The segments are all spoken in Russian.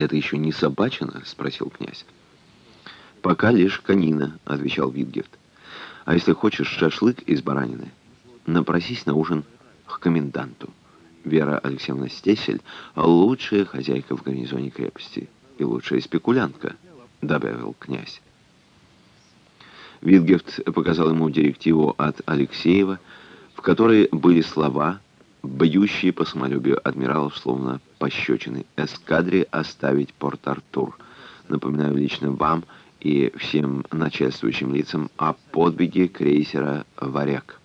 «Это еще не собачина?» — спросил князь. «Пока лишь конина», — отвечал Витгефт. «А если хочешь шашлык из баранины, напросись на ужин к коменданту. Вера Алексеевна Стесель — лучшая хозяйка в гарнизоне крепости и лучшая спекулянтка», — добавил князь. Витгефт показал ему директиву от Алексеева, в которой были слова бьющие по самолюбию адмиралов, словно пощечины, эскадре оставить Порт-Артур. Напоминаю лично вам и всем начальствующим лицам о подвиге крейсера «Варяг».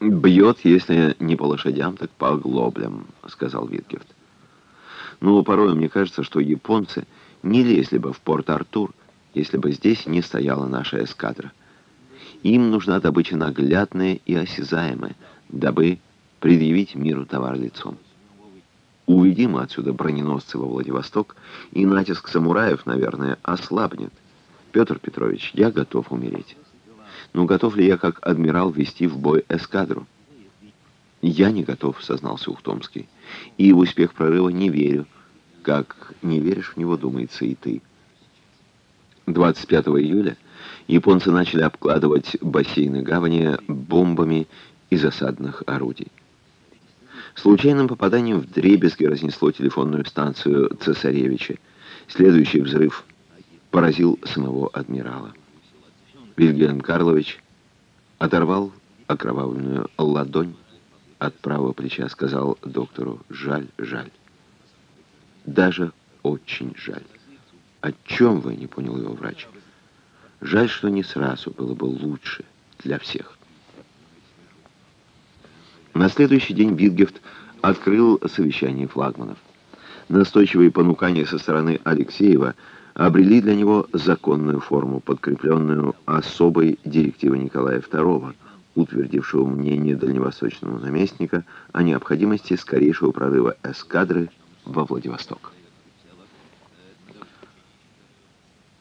«Бьет, если не по лошадям, так по глоблям», — сказал Витгефт. «Но порой мне кажется, что японцы не лезли бы в Порт-Артур, если бы здесь не стояла наша эскадра. Им нужна добыча наглядная и осязаемая, дабы предъявить миру товар лицом. Уведим мы отсюда броненосцы во Владивосток, и натиск самураев, наверное, ослабнет. Петр Петрович, я готов умереть. Но готов ли я, как адмирал, вести в бой эскадру? Я не готов, сознался Ухтомский. И в успех прорыва не верю, как не веришь в него, думается, и ты. 25 июля японцы начали обкладывать бассейны гавани бомбами из осадных орудий. Случайным попаданием в дребезги разнесло телефонную станцию Цесаревича. Следующий взрыв поразил самого адмирала. Вильгельм Карлович оторвал окровавленную ладонь от правого плеча, сказал доктору «Жаль, жаль». Даже очень жаль. О чем вы, не понял его врач? Жаль, что не сразу было бы лучше для всех. На следующий день Витгефт открыл совещание флагманов. Настойчивые понукания со стороны Алексеева обрели для него законную форму, подкрепленную особой директивой Николая II, утвердившего мнение дальневосточного наместника о необходимости скорейшего прорыва эскадры во Владивосток.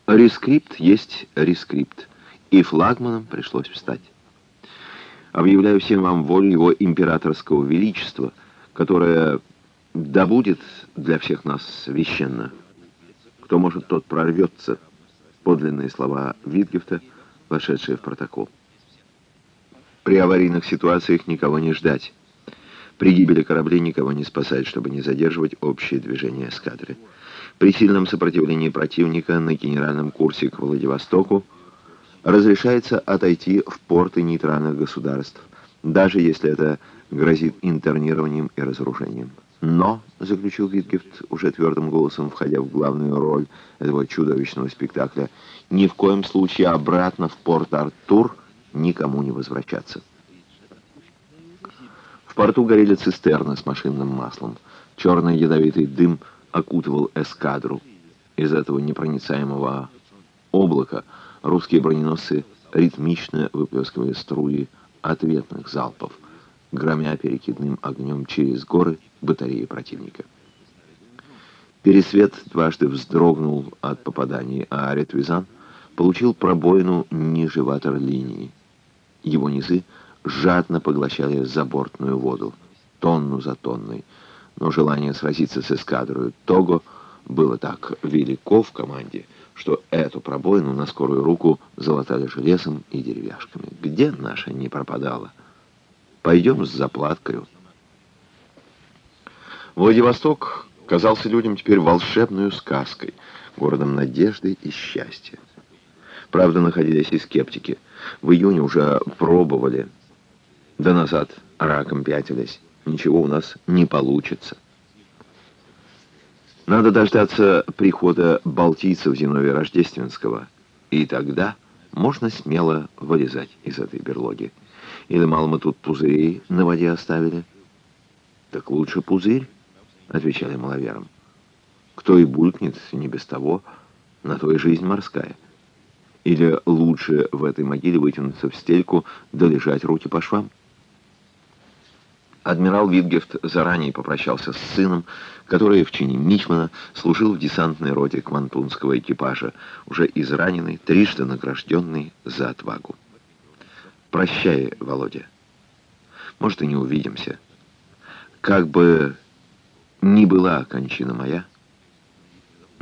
Рескрипт есть рескрипт, и флагманом пришлось встать. Объявляю всем вам волю его императорского величества, которое да будет для всех нас священно. Кто может, тот прорвется. Подлинные слова Витгефта, вошедшие в протокол. При аварийных ситуациях никого не ждать. При гибели кораблей никого не спасать, чтобы не задерживать общее движение эскадры. При сильном сопротивлении противника на генеральном курсе к Владивостоку разрешается отойти в порты нейтральных государств, даже если это грозит интернированием и разоружением. Но, заключил Витгефт уже твердым голосом, входя в главную роль этого чудовищного спектакля, ни в коем случае обратно в порт Артур никому не возвращаться. В порту горели цистерны с машинным маслом. Черный ядовитый дым окутывал эскадру. Из этого непроницаемого облака русские броненосцы ритмично выплескивали струи ответных залпов, громя перекидным огнем через горы батареи противника. Пересвет дважды вздрогнул от попаданий, а Ретвизан получил пробоину ниже ватерлинии. Его низы жадно поглощали забортную воду, тонну за тонной, но желание сразиться с эскадрой Того было так велико в команде, что эту пробоину на скорую руку залатали железом и деревяшками. Где наша не пропадала? Пойдем с заплаткою. Владивосток казался людям теперь волшебной сказкой, городом надежды и счастья. Правда, находились и скептики. В июне уже пробовали, да назад раком пятились. Ничего у нас не получится. Надо дождаться прихода балтийцев Зиновия Рождественского, и тогда можно смело вылезать из этой берлоги. Или мало мы тут пузырей на воде оставили? Так лучше пузырь, отвечали маловерам. Кто и булькнет, не без того, на то и жизнь морская. Или лучше в этой могиле вытянуться в стельку, да руки по швам? Адмирал Витгефт заранее попрощался с сыном, который в чине Мичмана служил в десантной роте квантунского экипажа, уже израненный, трижды награжденный за отвагу. «Прощай, Володя. Может, и не увидимся. Как бы не была кончина моя,